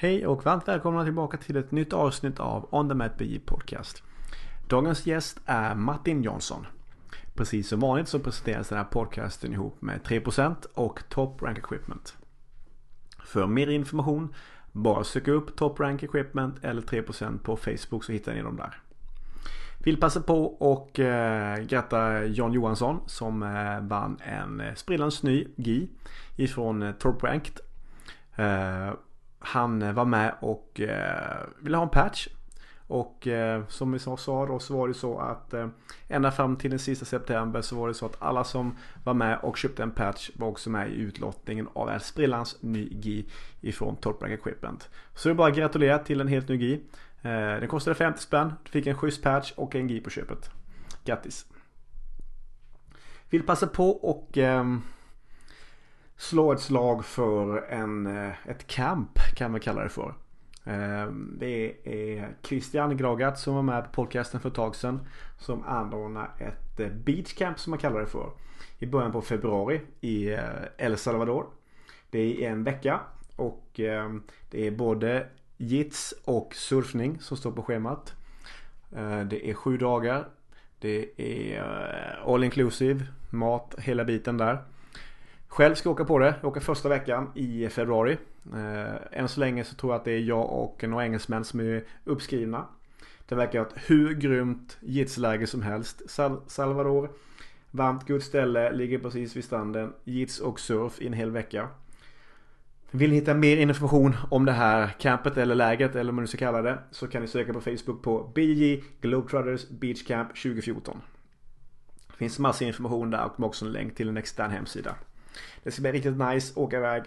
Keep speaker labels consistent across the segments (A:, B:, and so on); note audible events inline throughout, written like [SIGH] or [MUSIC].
A: Hej och varmt välkomna tillbaka till ett nytt avsnitt av On the Mat BJ Podcast. Dagens gäst är Martin Jonsson. Precis som vanligt så presenteras den här podcasten ihop med 3% och Top Rank Equipment. För mer information bara sök upp Top Rank Equipment eller 3% på Facebook så hittar ni dem där. Vill passa på och eh, gratta John Johansson som eh, vann en sprillans ny GI ifrån eh, Top Ranked. Eh, han eh, var med och eh, ville ha en patch. Och eh, som vi sa då så var det så att eh, ända fram till den sista september så var det så att alla som var med och köpte en patch var också med i utlottningen av en sprillans ny GI ifrån Top Equipment. Så det är bara att gratulera till en helt ny GI. Eh, den kostade 50 spänn. Du fick en schysst patch och en GI på köpet. Grattis! Vill passa på och eh, slå ett slag för en, eh, ett camp kan man kalla det för. Ehm, det är Christian Gragat som var med på podcasten för ett tag sedan. Som anordnar ett eh, beach beachcamp som man kallar det för. I början på februari i eh, El Salvador. Det är en vecka och ehm, det är både jits och surfning som står på schemat. Det är sju dagar. Det är all inclusive. Mat, hela biten där. Själv ska jag åka på det. Jag åker första veckan i februari. Eh, än så länge så tror jag att det är jag och några engelsmän som är uppskrivna. Det verkar vara ett hur grymt jitsläge som helst. Sal Salvador. Varmt, gott ställe, ligger precis vid stranden. Jits och surf i en hel vecka. Vill ni hitta mer information om det här campet eller läget eller vad man nu ska kalla det så kan ni söka på Facebook på BJ Globetrotters Beach Camp 2014. Det finns massor information där och också en länk till en extern hemsida. Det ska bli riktigt nice, åka iväg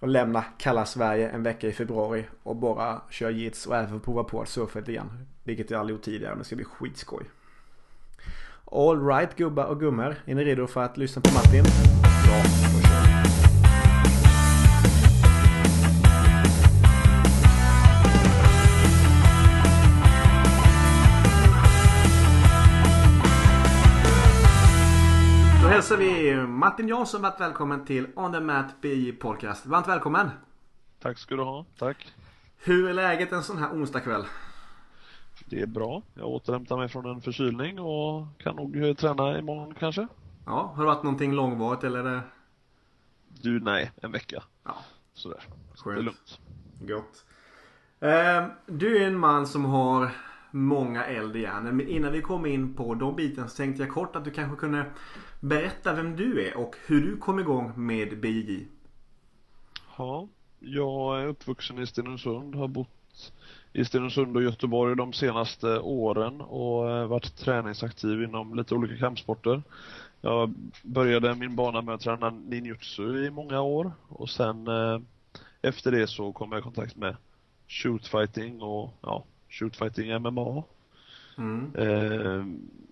A: och lämna kalla Sverige en vecka i februari och bara köra jits och även prova på att surfa lite grann. Vilket jag aldrig gjort tidigare men det ska bli skitskoj. Alright gubbar och gummor, är ni redo för att lyssna på Martin? Ja, vi. Martin Jansson varmt välkommen till On the Mat BJ Podcast. Varmt välkommen!
B: Tack ska du ha, tack!
A: Hur är läget en sån här onsdagkväll?
B: Det är bra. Jag återhämtar mig från en förkylning och kan nog träna imorgon kanske.
A: Ja, har det varit någonting långvarigt eller? Är det...
B: Du, nej, en vecka. Ja. Sådär. Skönt. Det är lugnt.
A: Gott. Eh, du är en man som har många eld i järnen. Men innan vi kommer in på de bitarna så tänkte jag kort att du kanske kunde berätta vem du är och hur du kom igång med BJJ.
B: Ja, jag är uppvuxen i Stenungsund, har bott i Stenungsund och Göteborg de senaste åren och eh, varit träningsaktiv inom lite olika kampsporter. Jag började min bana med att träna ninjutsu i många år och sen eh, efter det så kom jag i kontakt med shootfighting och ja, shootfighting MMA. Mm. Eh,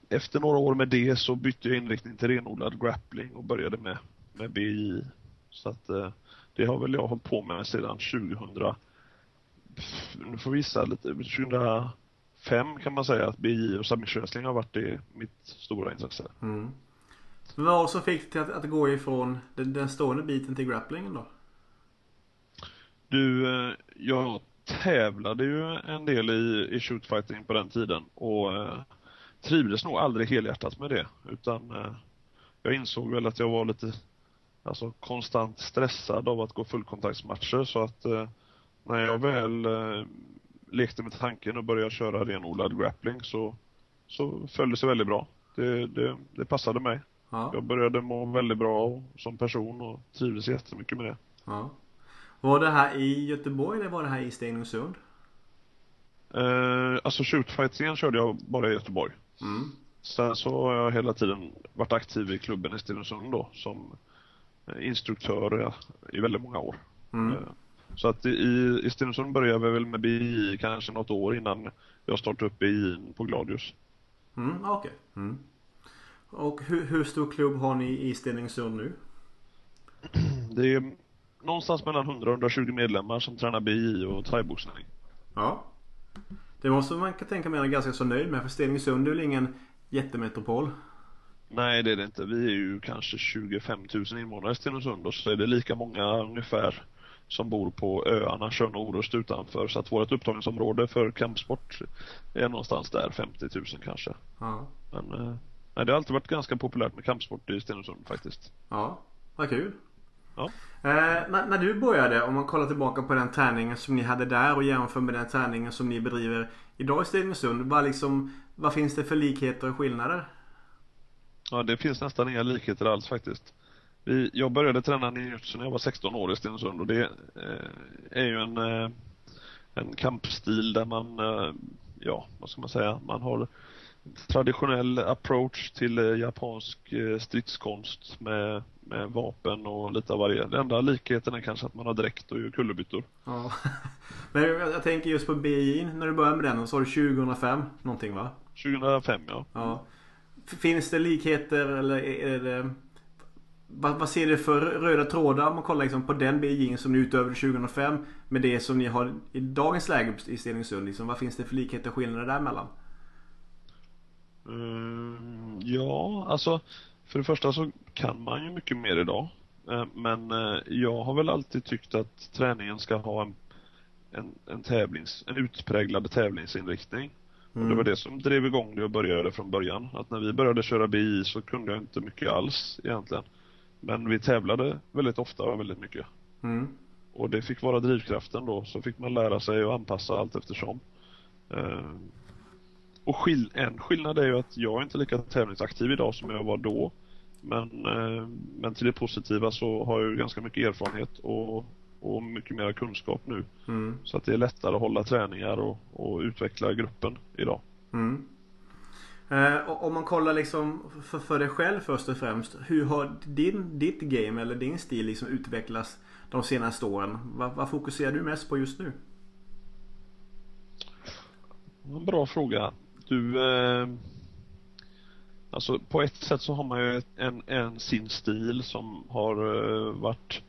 B: efter några år med det så bytte jag inriktning till renodlad grappling och började med, med BI. Så att eh, det har väl jag hållit på med sedan 2000, nu får vi visa lite, 2005 kan man säga att BI och submission wrestling har varit det, mitt stora intresse. Mm.
A: Men vad var det som fick till att, att gå ifrån den, den stående biten till grapplingen då?
B: Du, eh, jag tävlade ju en del i, i shootfighting på den tiden och eh, trivdes nog aldrig helhjärtat med det utan eh, jag insåg väl att jag var lite alltså konstant stressad av att gå fullkontaktsmatcher så att eh, när jag väl eh, lekte med tanken och började köra renodlad grappling så, så föll det sig väldigt bra. Det, det, det passade mig. Ja. Jag började må väldigt bra som person och trivdes jättemycket med det. Ja.
A: Var det här i Göteborg eller var det här i Stenungsund?
B: Eh, alltså shootfightingen körde jag bara i Göteborg. Mm. Sen så har jag hela tiden varit aktiv i klubben i Stenungsund då som instruktör i väldigt många år. Mm. Eh, så att i, i Stenungsund började vi väl med BI kanske något år innan jag startade upp BI på Gladius.
A: Mm, Okej. Okay. Mm. Och hur, hur stor klubb har ni i Stenungsund nu? [CLEARS THROAT]
B: Det är någonstans mellan 100 och 120 medlemmar som tränar BI och thaiboxning.
A: Ja. Det måste man kan tänka mig ganska så nöjd med för Stenungsund är väl ingen jättemetropol?
B: Nej det är det inte. Vi är ju kanske 25 000 invånare i Stenungsund och så är det lika många ungefär som bor på öarna Tjörn och Orust utanför. Så att vårt upptagningsområde för kampsport är någonstans där 50 000 kanske.
A: Ja.
B: Men eh, nej, det har alltid varit ganska populärt med kampsport i Stenungsund faktiskt.
A: Ja, vad kul.
B: Ja.
A: Eh, när, när du började, om man kollar tillbaka på den träningen som ni hade där och jämför med den träningen som ni bedriver idag i Stenungsund. Vad, liksom, vad finns det för likheter och skillnader?
B: Ja, det finns nästan inga likheter alls faktiskt. Vi, jag började träna ninjutsu när jag var 16 år i Stenungsund och det eh, är ju en, eh, en kampstil där man, eh, ja, vad ska man säga, man har traditionell approach till eh, japansk eh, stridskonst med, med vapen och lite av varje. Den enda likheten är kanske att man har dräkt och gör kullerbyttor.
A: Ja. [LAUGHS] Men jag, tänker just på BI, när du började med den, så var det 2005 någonting va?
B: 2005 ja.
A: Ja. Finns det likheter eller är det... Vad, vad ser du för röda trådar om man kollar liksom på den BI som ni utövade 2005 med det som ni har i dagens läge i Stenungsund? Liksom, vad finns det för likheter och skillnader däremellan?
B: Mm, ja, alltså för det första så kan man ju mycket mer idag. Eh, Men eh, jag har väl alltid tyckt att träningen ska ha en, en, en tävlings, en utpräglad tävlingsinriktning. Och det var det som drev igång det och började från början. Att när vi började köra BI så kunde jag inte mycket alls egentligen. Men vi tävlade väldigt ofta och väldigt mycket.
A: Mm.
B: Och det fick vara drivkraften då, så fick man lära sig och anpassa allt eftersom. Och skill en skillnad är ju att jag är inte lika tävlingsaktiv idag som jag var då. Men, eh, men till det positiva så har jag ju ganska mycket erfarenhet och, och mycket mer kunskap nu.
A: Mm.
B: Så att det är lättare att hålla träningar och, och utveckla gruppen idag.
A: Mm. Eh, om man kollar liksom för, för dig själv först och främst. Hur har din, ditt game eller din stil liksom utvecklats de senaste åren? Vad, vad fokuserar du mest på just nu?
B: En bra fråga. Du, eh, alltså på ett sätt så har man ju en, en sin stil som har eh, varit,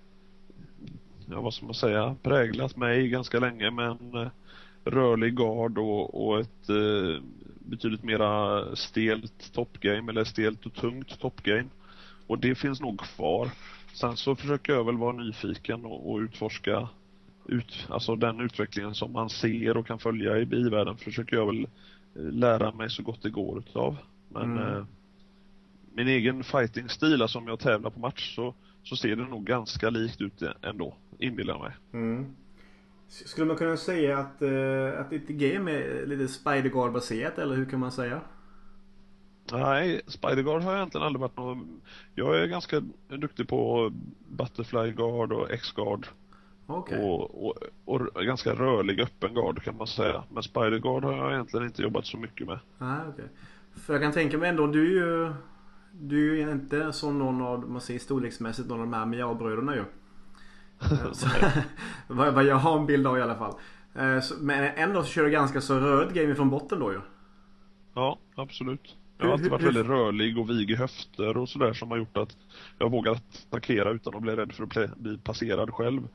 B: ja vad ska man säga, präglat mig ganska länge med en eh, rörlig gard och, och ett eh, betydligt mera stelt topgame eller stelt och tungt topgame. Och det finns nog kvar. Sen så försöker jag väl vara nyfiken och, och utforska ut, alltså den utvecklingen som man ser och kan följa i bivärlden försöker jag väl eh, lära mig så gott det går utav. Men
A: Mm.
B: eh, min egen fighting-stil, alltså om jag tävlar på match så, så ser det nog ganska likt ut ändå, inbillar jag mig.
A: Mm. Skulle man kunna säga att, eh, att ditt game är lite Spider-Guard baserat eller hur kan man säga?
B: Nej, Spider-Guard har jag egentligen aldrig varit någon... Jag är ganska duktig på Butterfly Guard och X-Guard
A: Okej.
B: och, och, och ganska rörlig öppen guard kan man säga. Men Spider-Guard har jag egentligen inte jobbat så mycket med.
A: Nej, okej. För jag kan tänka mig ändå, du är ju... Du är ju inte som någon av, man säger storleksmässigt, någon av de här Miao-bröderna ju. [LAUGHS] Så, [LAUGHS] vad, vad jag har en bild av i alla fall. Eh, så, men ändå så kör du ganska så röd game från botten då ju.
B: Ja, absolut. Jag har alltid varit väldigt rörlig och vig i höfter och sådär som har gjort att jag vågat attackera utan att bli rädd för att bli passerad själv.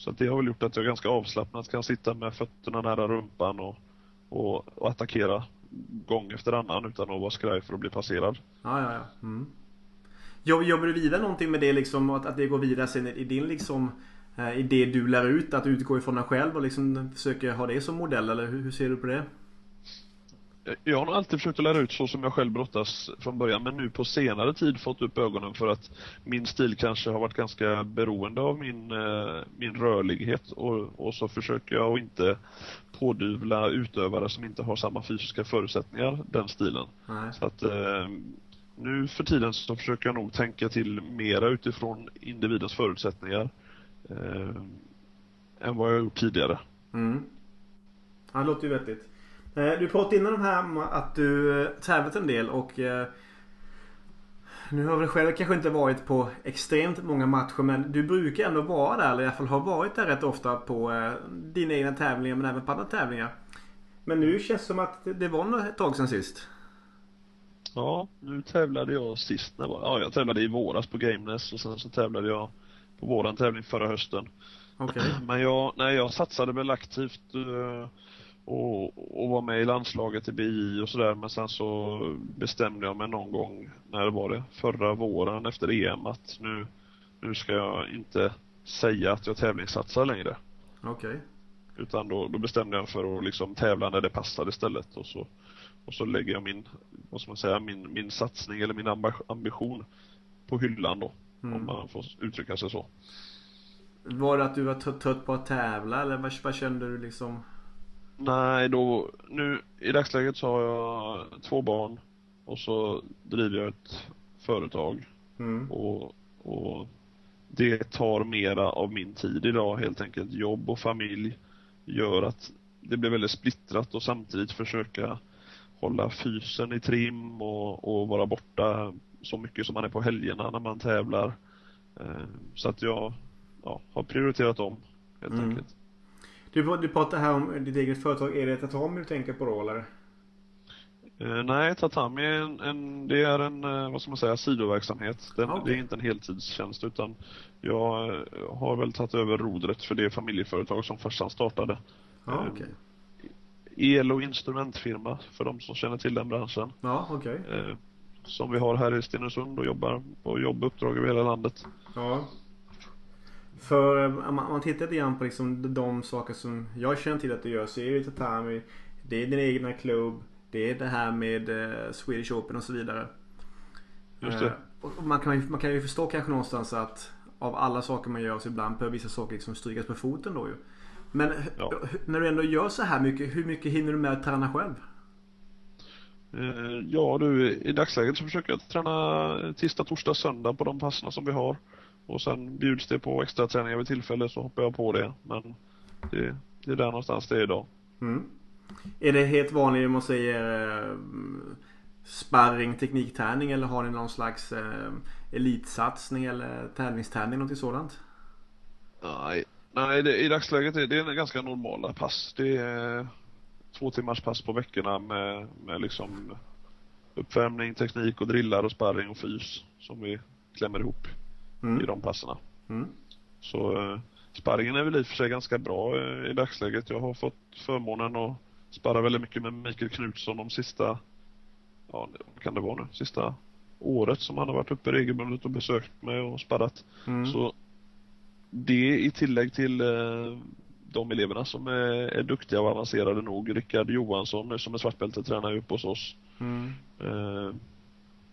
B: Så att det har väl gjort att jag ganska avslappnat kan sitta med fötterna nära rumpan och, och, och attackera gång efter annan utan att vara skraj för att bli passerad.
A: Ja, ja, ja. Mm. Jobbar du vidare någonting med det liksom? Att, att det går vidare sen i din liksom eh, i det du lär ut? Att utgå ifrån dig själv och liksom försöker ha det som modell? Eller hur, hur ser du på det?
B: Jag har nog alltid försökt att lära ut så som jag själv brottas från början men nu på senare tid fått upp ögonen för att min stil kanske har varit ganska beroende av min, eh, min rörlighet och, och så försöker jag att inte pådyvla utövare som inte har samma fysiska förutsättningar den stilen.
A: Nej.
B: Så att eh, nu för tiden så försöker jag nog tänka till mera utifrån individens förutsättningar eh, än vad jag gjort tidigare.
A: Mm. Det låter ju vettigt. Eh, Du pratade innan om här om att du eh, tävlat en del och eh, nu har väl själv kanske inte varit på extremt många matcher men du brukar ändå vara där eller i alla fall har varit där rätt ofta på dina egna tävlingar men även på andra tävlingar. Men nu känns det som att det var ett tag sedan sist.
B: Ja, nu tävlade jag sist när ja jag tävlade i våras på Gameness och sen så tävlade jag på våran tävling förra hösten.
A: Okej. [CLEARS THROAT]
B: Men jag, nej jag satsade väl aktivt eh, och, och var med i landslaget i BI och sådär men sen så bestämde jag mig någon gång, när var det? Förra våren efter EM att nu, nu ska jag inte säga att jag tävlingssatsar längre.
A: Okej. Okay.
B: Utan då, då bestämde jag för att liksom tävla när det passade istället och så, och så lägger jag min, vad ska man säga, min, min satsning eller min ambition på hyllan då. Mm. Om man får uttrycka sig så.
A: Var det att du var trött på att tävla eller vad, vad kände du liksom?
B: Nej, då, nu i dagsläget så har jag två barn och så driver jag ett företag. Mm. Och, och det tar mera av min tid idag helt enkelt. Jobb och familj gör att det blir väldigt splittrat och samtidigt försöka hålla fysen i trim och, och vara borta så mycket som man är på helgerna när man tävlar. Eh, så att jag ja, har prioriterat om helt mm. enkelt.
A: Du, du pratar här om ditt eget företag. Är det Tatami du tänker på då eller?
B: Eh, nej, Tatami är en, en, det är en, eh, vad ska man säga, sidoverksamhet. Den, okay. Det är inte en heltidstjänst utan jag eh, har väl tagit över rodret för det familjeföretag som farsan startade.
A: Ja, okay.
B: El och instrumentfirma för de som känner till den branschen.
A: Ja, okej. Okay.
B: Som vi har här i Stenungsund och jobbar på jobb och uppdrag över hela landet.
A: Ja. För om man tittar lite grann på liksom de saker som jag känner till att du gör så är det Tatami, det är din egna klubb, det är det här med eh, Swedish Open och så vidare.
B: Just det.
A: Eh, man, kan, man kan ju förstå kanske någonstans att av alla saker man gör så ibland behöver vissa saker liksom strykas på foten då ju. Men ja. när du ändå gör så här mycket, hur mycket hinner du med att träna själv?
B: Eh, ja du, i dagsläget så försöker jag träna tisdag, torsdag, söndag på de passerna som vi har. Och sen bjuds det på extra träningar vid tillfälle så hoppar jag på det. Men det, det är där någonstans det är idag.
A: Mm. Är det helt vanligt om man säger eh, sparring, teknikträning eller har ni någon slags eh, elitsatsning eller tävlingsträning, något sådant?
B: Nej, nej det, i dagsläget är det är ganska normala pass. Det är två timmars pass på veckorna med, med liksom uppvärmning, teknik och drillar och sparring och fys som vi klämmer ihop mm. i de passerna. Mm. Så eh, sparringen är väl i och för sig ganska bra eh, i dagsläget. Jag har fått förmånen att sparra väldigt mycket med Mikael Knutsson de sista, ja kan det vara nu, sista året som han har varit uppe regelbundet och besökt mig och sparrat. Mm. Så det i tillägg till eh, de eleverna som är, är duktiga och avancerade nog. Rickard Johansson som är svartbälte tränar upp hos oss. Mm. Eh,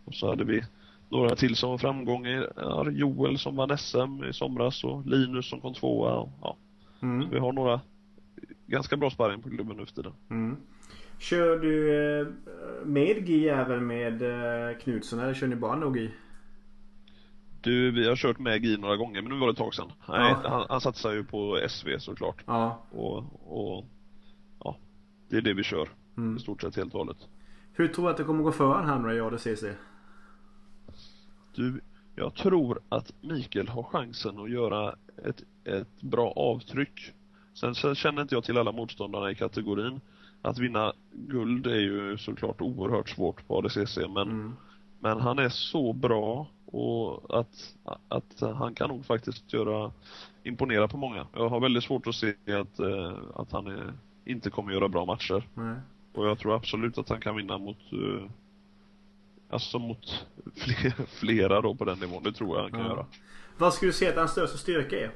B: och så hade vi några till som var framgångar. Joel som vann SM i somras och Linus som kom tvåa. Och, ja. Mm. vi har några ganska bra sparring på klubben nu för tiden.
A: Mm. Kör du eh, med GI även med eh, Knutsson eller kör ni bara no GI?
B: Du, vi har kört med GI några gånger men nu var det ett tag sedan. Nej, ja. han, han satsar ju på SV såklart.
A: Ja.
B: Och, och ja, det är det vi kör. Mm. I stort sett helt och hållet.
A: Hur tror du att det kommer gå för honom här nu i ADCC?
B: Du, jag tror att Mikael har chansen att göra ett, ett bra avtryck. Sen så känner inte jag till alla motståndarna i kategorin. Att vinna guld är ju såklart oerhört svårt på ADCC men, mm. men han är så bra och att, att han kan nog faktiskt göra, imponera på många. Jag har väldigt svårt att se att, eh, att han är, inte kommer göra bra matcher.
A: Mm.
B: Och jag tror absolut att han kan vinna mot eh, Alltså mot fler, [LAUGHS] flera då på den nivån. Det tror jag han kan ja. göra.
A: Vad skulle du säga att hans största styrka är?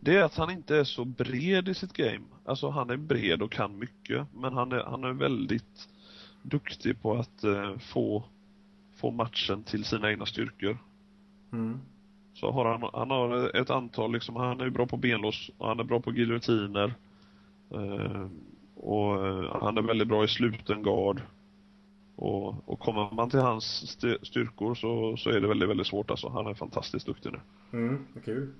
B: Det är att han inte är så bred i sitt game. Alltså han är bred och kan mycket. Men han är, han är väldigt duktig på att uh, få, få matchen till sina egna styrkor.
A: Mm.
B: Så har han, han har ett antal liksom, han är bra på benlås han är bra på giljotiner. Uh, och uh, han är väldigt bra i sluten gard. Och, och kommer man till hans styrkor så, så är det väldigt, väldigt svårt alltså. Han är fantastiskt duktig nu.
A: Mm, kul.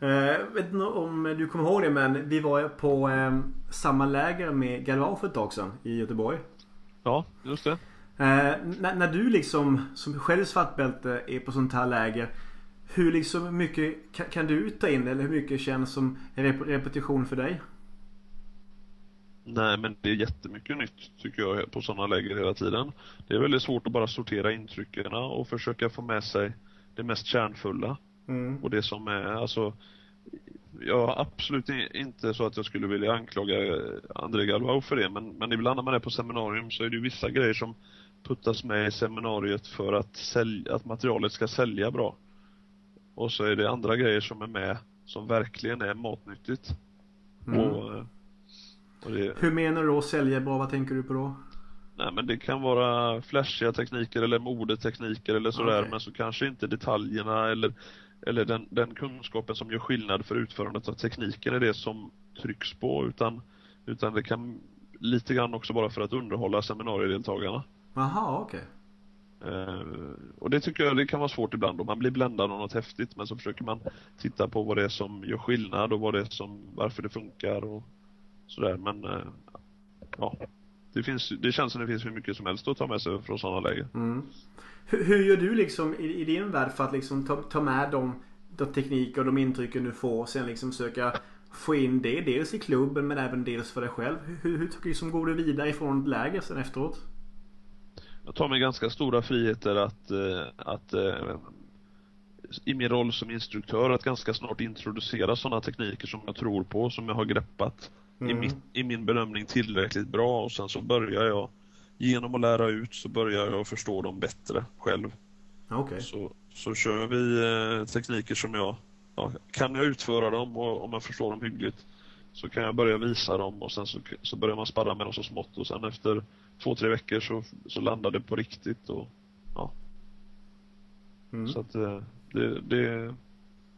A: Eh, vet inte om du kommer ihåg det men vi var på eh, samma läger med Galvao för ett tag sedan i Göteborg.
B: Ja, just det.
A: Eh, när, när, du liksom som själv svartbälte är på sånt här läger. Hur liksom mycket kan, kan, du ta in eller hur mycket känns som rep repetition för dig?
B: Nej men det är jättemycket nytt tycker jag på sådana läger hela tiden. Det är väldigt svårt att bara sortera intrycken och försöka få med sig det mest kärnfulla.
A: Mm.
B: Och det som är alltså jag har absolut inte så att jag skulle vilja anklaga André Galvao för det men, men ibland när man är på seminarium så är det ju vissa grejer som puttas med i seminariet för att, sälja, att materialet ska sälja bra. Och så är det andra grejer som är med som verkligen är matnyttigt.
A: Mm.
B: Och, eh, och det,
A: Hur menar du då sälja bra? Vad tänker du på då?
B: nej men det kan vara flashiga tekniker eller modetekniker eller sådär
A: Okej.
B: men så kanske inte detaljerna eller, eller den, den kunskapen som gör skillnad för utförandet av tekniken är det som trycks på utan, utan det kan lite grann också bara för att underhålla seminariedeltagarna.
A: Jaha, okej.
B: Eh, och det tycker jag det kan vara svårt ibland då. Man blir bländad av något häftigt men så försöker man titta på vad det är som gör skillnad och vad det är som, varför det funkar och sådär men eh, ja. Det, finns, det känns som det finns hur mycket som helst att ta med sig från sådana lägen.
A: Mm. Hur, hur gör du liksom i, i din värld för att liksom ta, ta med de, de tekniker och de intrycken du får och sen liksom söka få in det dels i klubben men även dels för dig själv. Hur, hur liksom går du vidare ifrån ett läger sen efteråt?
B: Jag tar mig ganska stora friheter att, eh, att eh, i min roll som instruktör att ganska snart introducera sådana tekniker som jag tror på, som jag har greppat i,
A: Mm.
B: min, i min bedömning tillräckligt bra och sen så börjar jag genom att lära ut så börjar jag förstå dem bättre själv.
A: Okej.
B: Så, så kör vi eh, tekniker som jag, ja, kan jag utföra dem och om jag förstår dem hyggligt så kan jag börja visa dem och sen så, så börjar man sparra med dem så smått och sen efter två, tre veckor så, så landar det på riktigt och ja.
A: Mm.
B: Så att eh, det, det,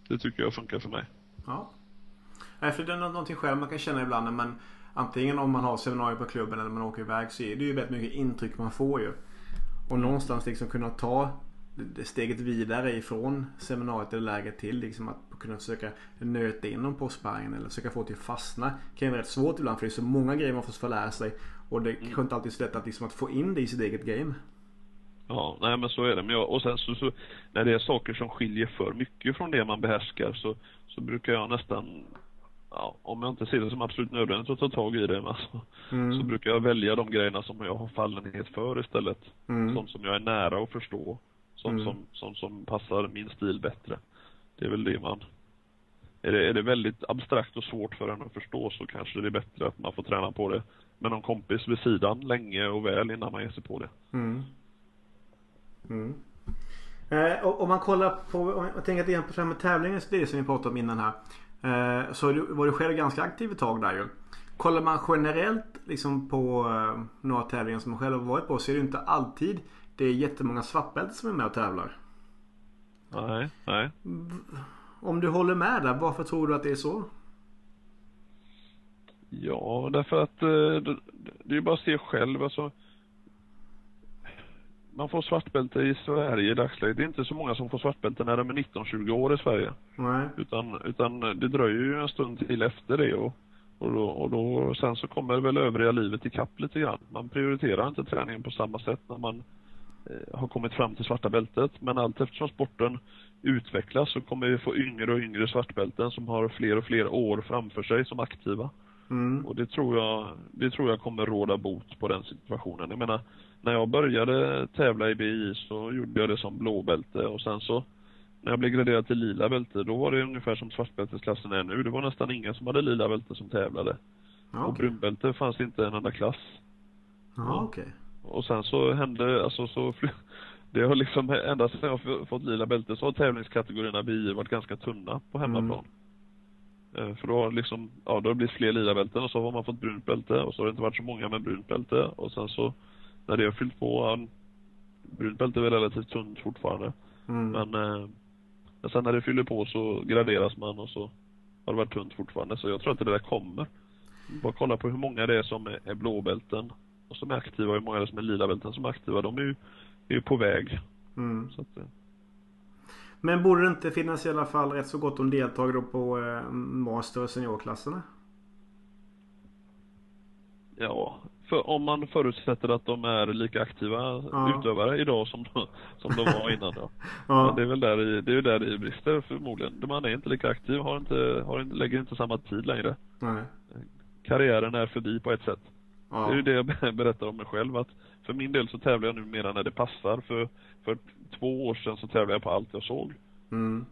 B: det tycker jag funkar för mig.
A: Ja. Nej, för det är nå- någonting själv man kan känna ibland när man Antingen om man har seminarier på klubben eller man åker iväg så är det ju väldigt mycket intryck man får ju. Och någonstans liksom kunna ta det- det steget vidare ifrån seminariet eller läget till liksom att kunna försöka nöta in dem på sparringen eller försöka få det att fastna. kan ju vara rätt svårt ibland för det är så många grejer man får lära sig. Och det är kanske inte alltid så lätt att, liksom, att få in det i sitt eget game.
B: Ja, nej men så är det. Men jag, och sen så, så, när det är saker som skiljer för mycket från det man behärskar så, så brukar jag nästan, ja, om jag inte ser det som absolut nödvändigt att ta tag i det, men så,
A: Mm.
B: så brukar jag välja de grejerna som jag har fallenhet för istället.
A: Mm.
B: Sånt som jag är nära att förstå. Sånt,
A: Mm.
B: som, sånt som passar min stil bättre. Det är väl det man... Är det, är det väldigt abstrakt och svårt för en att förstå så kanske det är bättre att man får träna på det med någon kompis vid sidan länge och väl innan man ger sig på det.
A: Mm. Mm. Eh, om man kollar på, om jag tänker att igen på det här med tävlingen, det är det som vi pratade om innan här. Eh, så var du själv ganska aktiv ett tag där ju. Kollar man generellt liksom på eh, några tävlingar som man själv har varit på så är det inte alltid det är jättemånga svartbälten som är med och tävlar.
B: Nej, nej.
A: Om du håller med där, varför tror du att det är så?
B: Ja, därför att eh, det, det är ju bara att se själv alltså. Man får svartbälte i Sverige i dagsläget. Det är inte så många som får svartbälte när de är 19-20 år i Sverige.
A: Nej.
B: Utan, utan det dröjer ju en stund till efter det och, och, då, och då, sen så kommer väl övriga livet ikapp lite grann. Man prioriterar inte träningen på samma sätt när man eh, har kommit fram till svarta bältet. Men allt eftersom sporten utvecklas så kommer vi få yngre och yngre svartbälten som har fler och fler år framför sig som aktiva.
A: Mm.
B: Och det tror jag, det tror jag kommer råda bot på den situationen. Jag menar, när jag började tävla i BI så gjorde jag det som blåbälte och sen så när jag blev graderad till lila bälte, då var det ungefär som svartbältesklassen är nu. Det var nästan ingen som hade lila bälte som tävlade.
A: Ja,
B: Och
A: okej.
B: brunbälte fanns inte en enda klass.
A: Ja, okej.
B: Och sen så hände, alltså så [LAUGHS] det har liksom, ända sedan jag fått lila bälte så har tävlingskategorierna BI varit ganska tunna på hemmaplan. Eh, För då har liksom, ja då har det blivit fler lila bälten och så har man fått brunt bälte och så har det inte varit så många med brunt bälte och sen så när det har fyllt på, ja, brunt bälte är väl relativt tunt fortfarande.
A: Mm.
B: Men, eh, men sen när det fyller på så graderas man och så har det varit tunt fortfarande. Så jag tror att det där kommer. Bara kolla på hur många det är som är, är blåbälten och som är aktiva och hur många det är som är lila bälten som är aktiva. De är ju, är ju på väg.
A: Mm.
B: Så att, eh,
A: Men borde det inte finnas i alla fall rätt så gott om deltagare på eh, master och seniorklasserna?
B: ja, för om man förutsätter att de är lika aktiva
A: Ja.
B: utövare idag som de, som de var innan då. [LAUGHS]
A: Ja.
B: Det är väl där i, det är där det brister förmodligen. Man är inte lika aktiv, har inte, har inte, lägger inte samma tid längre.
A: Nej.
B: Karriären är förbi på ett sätt.
A: Ja.
B: Det är ju det jag [LAUGHS] berättar om mig själv att för min del så tävlar jag numera när det passar. För, för två år sedan så tävlade jag på allt jag såg.
A: Mm.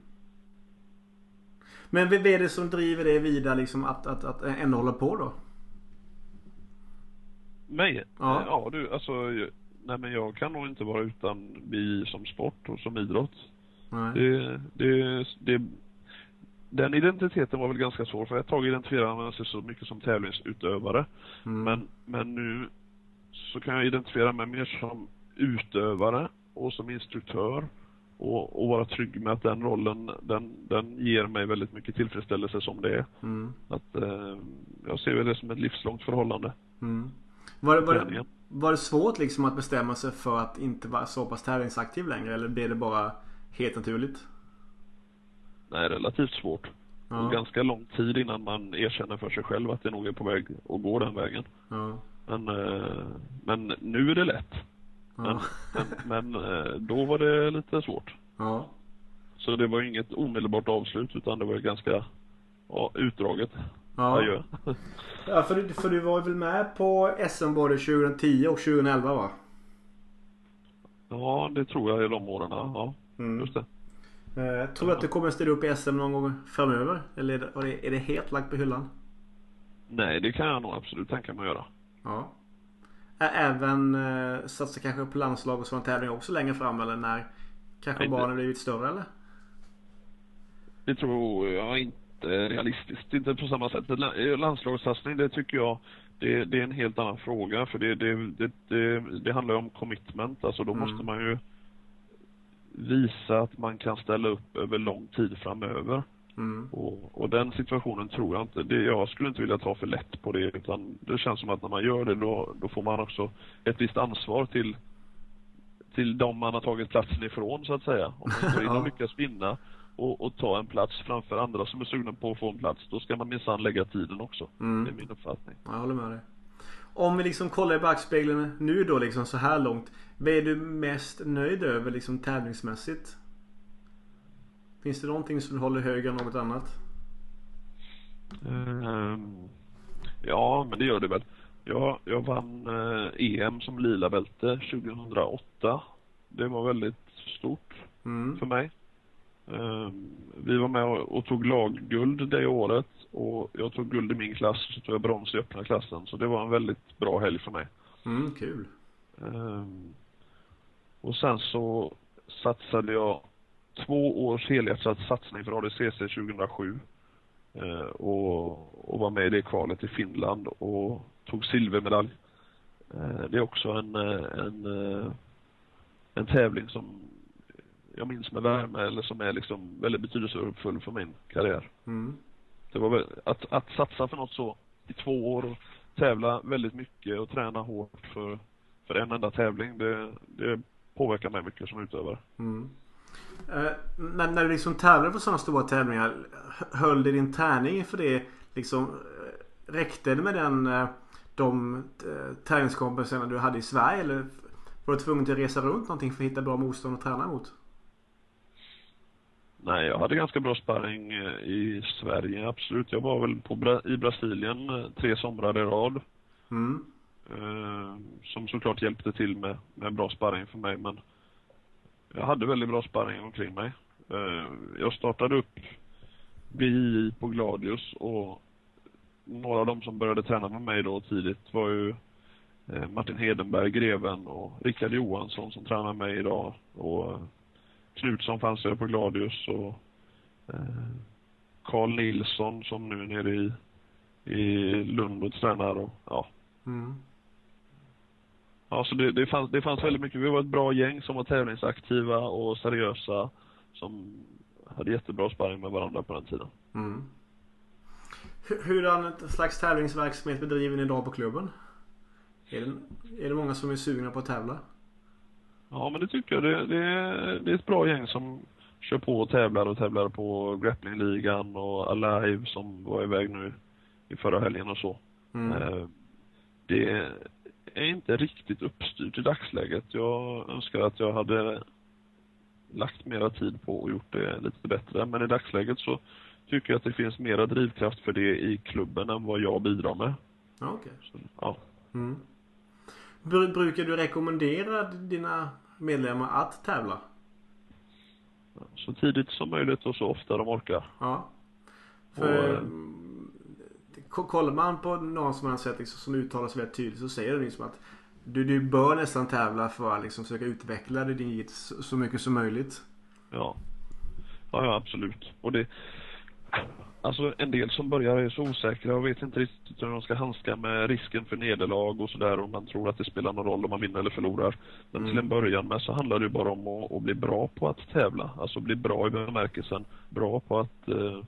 A: Men vad är det som driver det vidare liksom att, att, att ändå hålla på då?
B: Mig?
A: Ja.
B: Eh, Ja du, alltså, nej men jag kan nog inte vara utan BI som sport och som idrott.
A: Nej.
B: Det, det, det, den identiteten var väl ganska svår för ett tag identifierade man sig så mycket som tävlingsutövare.
A: Mm.
B: Men, men nu så kan jag identifiera mig mer som utövare och som instruktör och, och vara trygg med att den rollen, den, den ger mig väldigt mycket tillfredsställelse som det är.
A: Mm.
B: Att, eh, jag ser väl det som ett livslångt förhållande.
A: Mm. Var, det, var, det, var det svårt liksom att bestämma sig för att inte vara så pass tävlingsaktiv längre? Eller blev det bara helt naturligt?
B: Nej, relativt svårt.
A: Ja.
B: Och ganska lång tid innan man erkänner för sig själv att det nog är på väg att gå den vägen.
A: Ja.
B: Men, eh, men nu är det lätt. Men,
A: Ja.
B: men, men eh, då var det lite svårt.
A: ja.
B: Så det var inget omedelbart avslut utan det var ganska ja, utdraget.
A: Ja.
B: Adjö. [LAUGHS]
A: ja för, du, för du var väl med på SM både 2010 och 2011 va?
B: Ja, det tror jag är de åren. Ja,
A: Mm.
B: just det.
A: Eh, tror du att du kommer ställa upp i SM någon gång framöver? Eller är det- är det helt lagt på hyllan?
B: Nej, det kan jag nog absolut tänka mig att göra.
A: Ja. Även eh, satsa kanske på landslag och sådana tävlingar också längre fram eller när kanske
B: Nej,
A: barnen blivit större eller?
B: Det tror jag inte är realistiskt. Inte på samma sätt. La- Landslagssatsning, det tycker jag, det, det är en helt annan fråga. För det, det, det, det, handlar om commitment. Alltså då
A: Mm.
B: måste man ju visa att man kan ställa upp över lång tid framöver.
A: Mm.
B: Och, och den situationen tror jag inte, det, jag skulle inte vilja ta för lätt på det utan det känns som att när man gör det då, då får man också ett visst ansvar till till de man har tagit platsen ifrån så att säga. Om man går in [LAUGHS] och lyckas vinna och, och ta en plats framför andra som är sugna på att få en plats, då ska man minsann lägga tiden också.
A: Mm.
B: Det är min uppfattning.
A: Jag håller med dig. Om vi liksom kollar i backspegeln nu då liksom så här långt. Vad är du mest nöjd över liksom tävlingsmässigt? Finns det någonting som du håller högre än något annat?
B: Ehm, ja, men det gör det väl. Jag, jag vann eh, EM som lila bälte 2008. Det var väldigt stort
A: Mm.
B: för mig. Ehm, vi var med och, och tog lagguld det året och jag tog guld i min klass och så tog jag brons i öppna klassen. Så det var en väldigt bra helg för mig.
A: Mm, kul.
B: Ehm, och sen så satsade jag två års helhjärtad satsning för ADCC 2007. Eh, och, och var med i det kvalet i Finland och tog silvermedalj. Eh, det är också en, eh, en, en tävling som jag minns med värme eller som är liksom väldigt betydelsefull för min karriär.
A: Mm.
B: Det var väl, att, att satsa för något så i två år och tävla väldigt mycket och träna hårt för, för en enda tävling, det, det påverkar mig mycket som utövare.
A: Mm. Eh, när, du liksom tävlar på sådana stora tävlingar. Höll dig din träning för det liksom eh, Räckte det med den eh, de träningskompisarna du hade i Sverige eller var du tvungen att resa runt någonting för att hitta bra motstånd att träna mot?
B: Nej, jag hade ganska bra sparring i Sverige, absolut. Jag var väl på i Brasilien tre somrar i rad.
A: Mm.
B: Som såklart hjälpte till med, med bra sparring för mig, men jag hade väldigt bra sparring omkring mig. Eh, jag startade upp BJJ på Gladius och några av de som började träna med mig då tidigt var ju eh, Martin Hedenberg, greven och Rickard Johansson som tränar med mig idag och eh, Knutsson fanns ju på Gladius och Carl Nilsson som nu är nere i, i Lund och tränar och ja,
A: Mm.
B: Ja, så det, det, fanns, det fanns väldigt mycket. Vi var ett bra gäng som var tävlingsaktiva och seriösa. Som hade jättebra sparring med varandra på den tiden.
A: Mm. Hur, hurdan slags tävlingsverksamhet bedriver ni idag på klubben? Är det, är det många som är sugna på att tävla?
B: Ja, men det tycker jag. Det, det, det är ett bra gäng som kör på och tävlar och tävlar på Grapplingligan och Alive som var iväg nu i förra helgen och så.
A: Mm.
B: Eh, Det är inte riktigt uppstyrt i dagsläget. Jag önskar att jag hade lagt mera tid på och gjort det lite bättre. Men i dagsläget så tycker jag att det finns mera drivkraft för det i klubben än vad jag bidrar med.
A: Ja, okej.
B: Så, ja.
A: Mm. Bru- Brukar du rekommendera dina medlemmar att tävla?
B: så tidigt som möjligt och så ofta de orkar.
A: Ja. För
B: Och-
A: ko- kollar man på någon som man har sett liksom, som uttalar sig väldigt tydligt så säger det liksom att du, du bör nästan tävla för att liksom försöka utveckla din jit så, så mycket som möjligt.
B: Ja. ja, ja absolut. Och det, Alltså en del som börjar är så osäkra och vet inte riktigt hur de ska handska med risken för nederlag och sådär och man tror att det spelar någon roll om man vinner eller förlorar. Men mm. till en början med så handlar det bara om att, att, bli bra på att tävla. Alltså bli bra i bemärkelsen bra på att eh,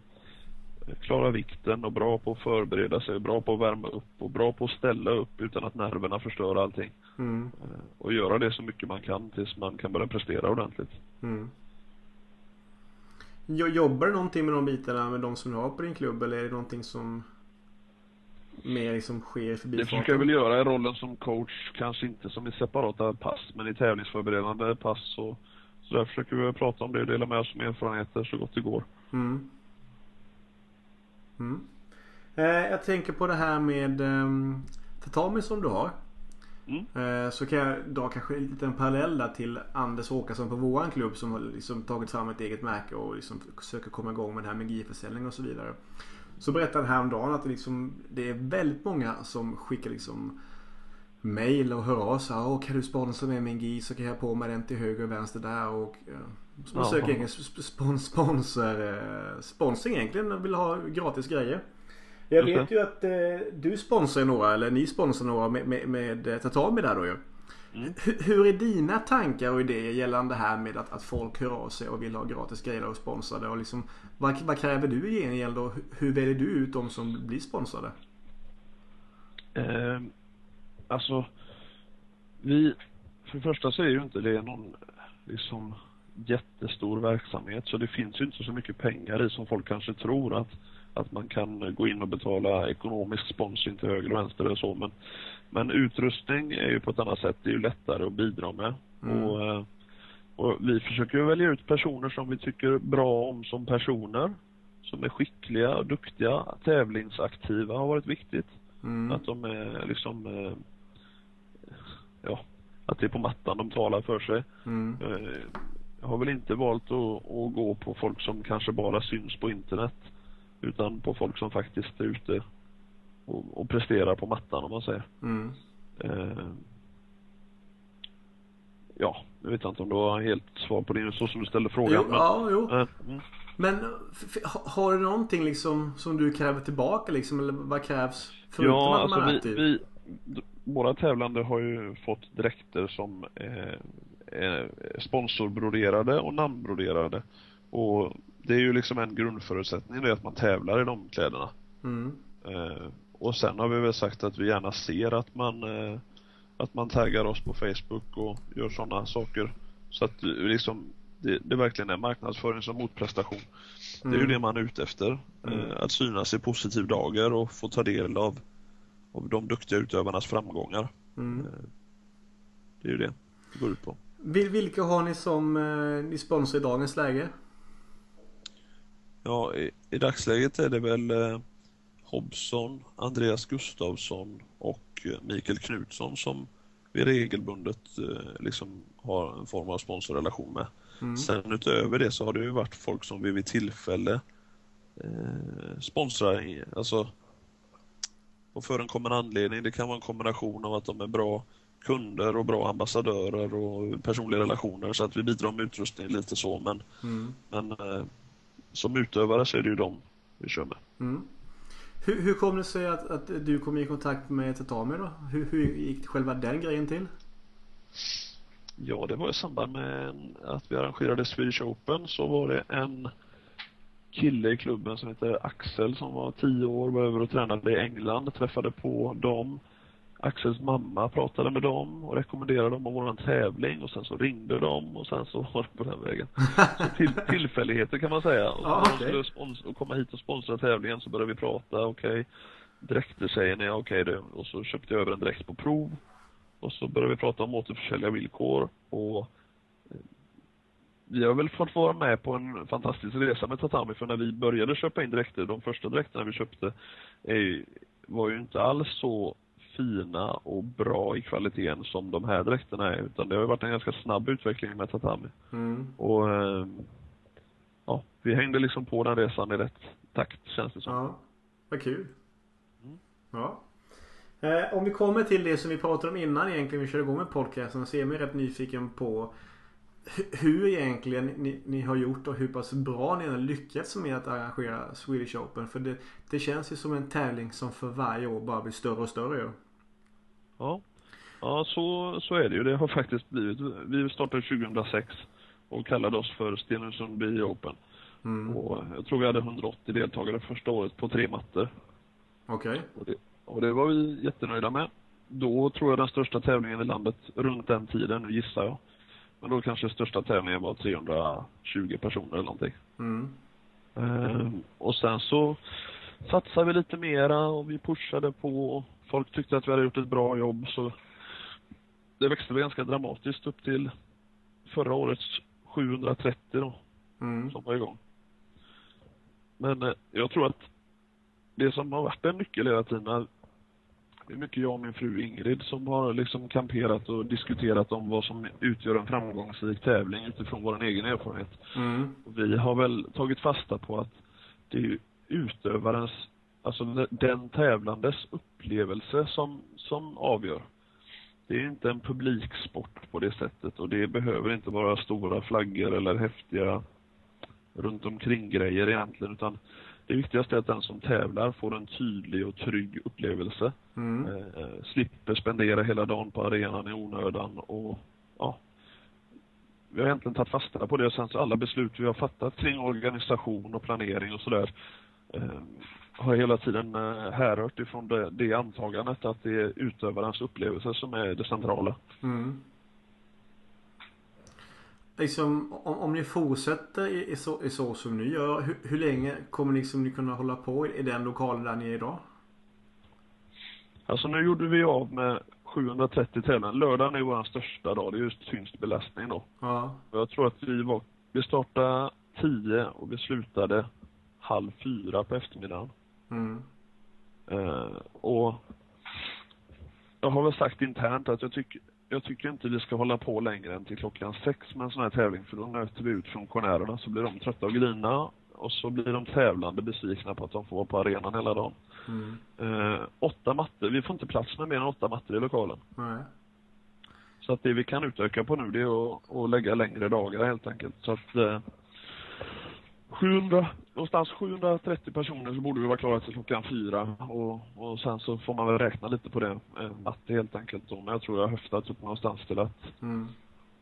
B: klara vikten och bra på att förbereda sig, bra på att värma upp och bra på att ställa upp utan att nerverna förstör allting. Mm. Eh, och göra det så mycket man kan tills man kan börja prestera ordentligt. Mm.
A: Jobbar du någonting med de bitarna med de som du har på din klubb eller är det någonting som mer liksom sker förbi
B: Det försöker jag väl göra i rollen som coach, kanske inte som i separata pass men i tävlingsförberedande pass så, så där försöker vi prata om det och dela med oss med erfarenheter så gott det går. Mm.
A: Mm. Eh, jag tänker på det här med eh, tatami som du har. Mm. Eh, så kan jag dra kanske en liten parallell där till Anders Åkesson på våran klubb som har liksom tagit fram ett eget märke och liksom försöker komma igång med det här med GI-försäljning och så vidare. Så berättade han häromdagen att det, liksom, det är väldigt många som skickar liksom mail och hör av sig. Åh, kan du sponsra med min GI så kan jag på mig den till höger och vänster där. Och, ja, som söker egen spons, sponsor, eh, sponsring egentligen. och Vill ha gratis grejer. Jag vet ju att eh, du sponsrar några, eller ni sponsrar några med, med, med eh, Tatami där då ju. Mm. Hur är dina tankar och idéer gällande det här med att, att folk hör av sig och vill ha gratis grejer och sponsrade? Och liksom, vad, vad kräver du i gengäld och hur väljer du ut de som blir sponsrade?
B: Eh, alltså, vi... För det första så är ju inte det någon liksom jättestor verksamhet så det finns ju inte så mycket pengar i som folk kanske tror att att man kan gå in och betala ekonomisk sponsring till höger och vänster eller så. Men, men utrustning är ju på ett annat sätt, det är ju lättare att bidra med. Mm. Och, eh, och vi försöker välja ut personer som vi tycker bra om som personer. Som är skickliga och duktiga, tävlingsaktiva har varit viktigt. Mm. Att de är liksom, eh, ja, att det är på mattan de talar för sig. Mm. Eh, jag har väl inte valt att, att gå på folk som kanske bara syns på internet. Utan på folk som faktiskt är ute och, och presterar på mattan om man säger. Mm. Eh, ja, jag vet inte om du har helt svar på det så som du ställde frågan.
A: Jo, men, ja, jo. Eh, mm. Men har du någonting liksom som du kräver tillbaka liksom eller vad krävs?
B: Förutom ja, att alltså man är vi, vi, våra tävlande har ju fått dräkter som eh, är sponsorbroderade och namnbroderade. Och det är ju liksom en grundförutsättning det är att man tävlar i de kläderna. Mm. Eh, och sen har vi väl sagt att vi gärna ser att man eh, att man taggar oss på Facebook och gör sådana saker. Så att liksom det, det verkligen är marknadsföring som motprestation. Mm. Det är ju mm. det man är ute efter. Mm. Att synas i positiv dager och få ta del av, av de duktiga utövarnas framgångar. Mm. Eh, det är ju det det går ut på.
A: Vilka har ni som eh, ni sponsrar i dagens läge?
B: Ja, i, i dagsläget är det väl eh, Hobson, Andreas Gustavsson och eh, Mikael Knutsson som vi regelbundet eh, liksom har en form av sponsorrelation med. Mm. Sen utöver det så har det ju varit folk som vi vid tillfälle eh, sponsrar, alltså och för en kommande anledning. Det kan vara en kombination av att de är bra kunder och bra ambassadörer och personliga relationer så att vi bidrar med utrustning lite så men, mm. men eh, som utövare så är det ju de vi kör med. Mm.
A: Hur, hur kom det sig att, att du kom i kontakt med Tatami då? Hur, hur gick själva den grejen till?
B: Ja, det var i samband med att vi arrangerade Swedish Open så var det en kille i klubben som heter Axel som var tio år, var över och tränade i England, träffade på dem Axels mamma pratade med dem och rekommenderade dem om våran tävling och sen så ringde de och sen så var det på den vägen. Så till, [LAUGHS] tillfälligheter kan man säga. Och ja, okay. de skulle komma hit och sponsra tävlingen så började vi prata, okej. Okay. Dräkter säger ni, okej okay, Och så köpte jag över en dräkt på prov. Och så började vi prata om återförsäljarvillkor och vi har väl fått vara med på en fantastisk resa med Tatami för när vi började köpa in dräkter, de första dräkterna vi köpte är, var ju inte alls så fina och bra i kvaliteten som de här dräkterna är. Utan det har varit en ganska snabb utveckling med tatami. Mm. Och eh, ja, vi hängde liksom på den resan i rätt takt känns det som.
A: Ja, vad kul. Mm. Ja. Eh, om vi kommer till det som vi pratade om innan egentligen vi körde igång med podcasten så är man rätt nyfiken på hur egentligen ni, ni har gjort och hur pass bra ni har lyckats med att arrangera Swedish Open. För det, det känns ju som en tävling som för varje år bara blir större och större.
B: Ja, ja så, så är det ju. Det har faktiskt blivit. Vi startade 2006 och kallade oss för Stenungsund Bi Open. Mm. Och jag tror vi hade 180 deltagare första året på tre mattor.
A: Okej. Okay.
B: Och, det, och det var vi jättenöjda med. Då tror jag den största tävlingen i landet runt den tiden, gissar jag. Men då kanske största tävlingen var 320 personer eller någonting.
A: Mm.
B: Ehm, och sen så satsade vi lite mera och vi pushade på. Folk tyckte att vi hade gjort ett bra jobb så det växte väl ganska dramatiskt upp till förra årets 730 då.
A: Mm.
B: Som var igång. Men eh, jag tror att det som har varit en nyckel hela tiden det är mycket jag och min fru Ingrid som har liksom kamperat och diskuterat om vad som utgör en framgångsrik tävling utifrån vår egen erfarenhet.
A: Mm.
B: Vi har väl tagit fasta på att det är utövarens, alltså den tävlandes upplevelse som, som avgör. Det är inte en publiksport på det sättet och det behöver inte vara stora flaggor eller häftiga runt omkring grejer egentligen utan det viktigaste är att den som tävlar får en tydlig och trygg upplevelse.
A: Mm.
B: Eh, slipper spendera hela dagen på arenan i onödan och ja. Vi har egentligen tagit fasta på det och sen så alla beslut vi har fattat kring organisation och planering och sådär eh, har hela tiden eh, härrört ifrån det, det antagandet att det är utövarens upplevelse som är det centrala.
A: Mm liksom, om, om ni fortsätter i, i, så, i så som ni gör. Hur, hur länge kommer liksom ni kunna hålla på i, i den lokalen där ni är idag?
B: Alltså nu gjorde vi av med 730 tävlingar. Lördagen är vår största dag. Det är just tyngst belastning då.
A: Ja.
B: Jag tror att vi var, vi startade 10 och vi slutade halv fyra på eftermiddagen.
A: Mm.
B: Eh, och jag har väl sagt internt att jag tycker jag tycker inte vi ska hålla på längre än till klockan sex med en sån här tävling för då nöter vi ut funktionärerna så blir de trötta och grina och så blir de tävlande besvikna på att de får vara på arenan hela dagen.
A: Mm.
B: Eh, åtta mattor, vi får inte plats med mer än åtta mattor i lokalen.
A: Nej.
B: Så att det vi kan utöka på nu det är att, att lägga längre dagar helt enkelt. Så att eh, 700, någonstans 730 personer så borde vi vara klara till klockan fyra och, och sen så får man väl räkna lite på det, eh, matte helt enkelt då. Men jag tror jag har höftat upp någonstans till att
A: mm.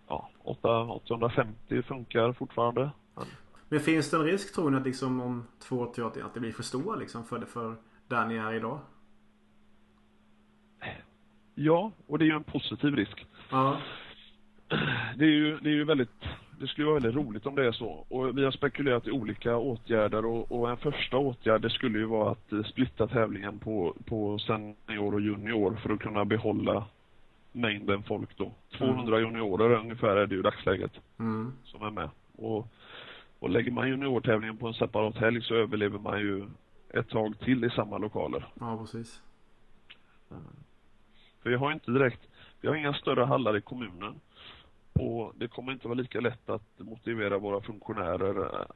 B: ja, 8, 850 funkar fortfarande. Men...
A: Men finns det en risk tror ni att liksom om två till att det blir för stora liksom för, för där ni är idag?
B: Ja, och det är ju en positiv risk.
A: Ja.
B: Det är ju, det är ju väldigt det skulle vara väldigt roligt om det är så. Och vi har spekulerat i olika åtgärder och, och en första åtgärd det skulle ju vara att eh, splitta tävlingen på, på senior och junior för att kunna behålla mängden folk då. 200 mm. juniorer ungefär är det ju i dagsläget
A: mm.
B: som är med. Och, och lägger man juniortävlingen på en separat helg så överlever man ju ett tag till i samma lokaler.
A: Ja, precis.
B: För vi har inte direkt, vi har inga större hallar i kommunen. Och det kommer inte vara lika lätt att motivera våra funktionärer eh,